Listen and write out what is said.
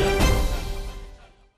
Bye.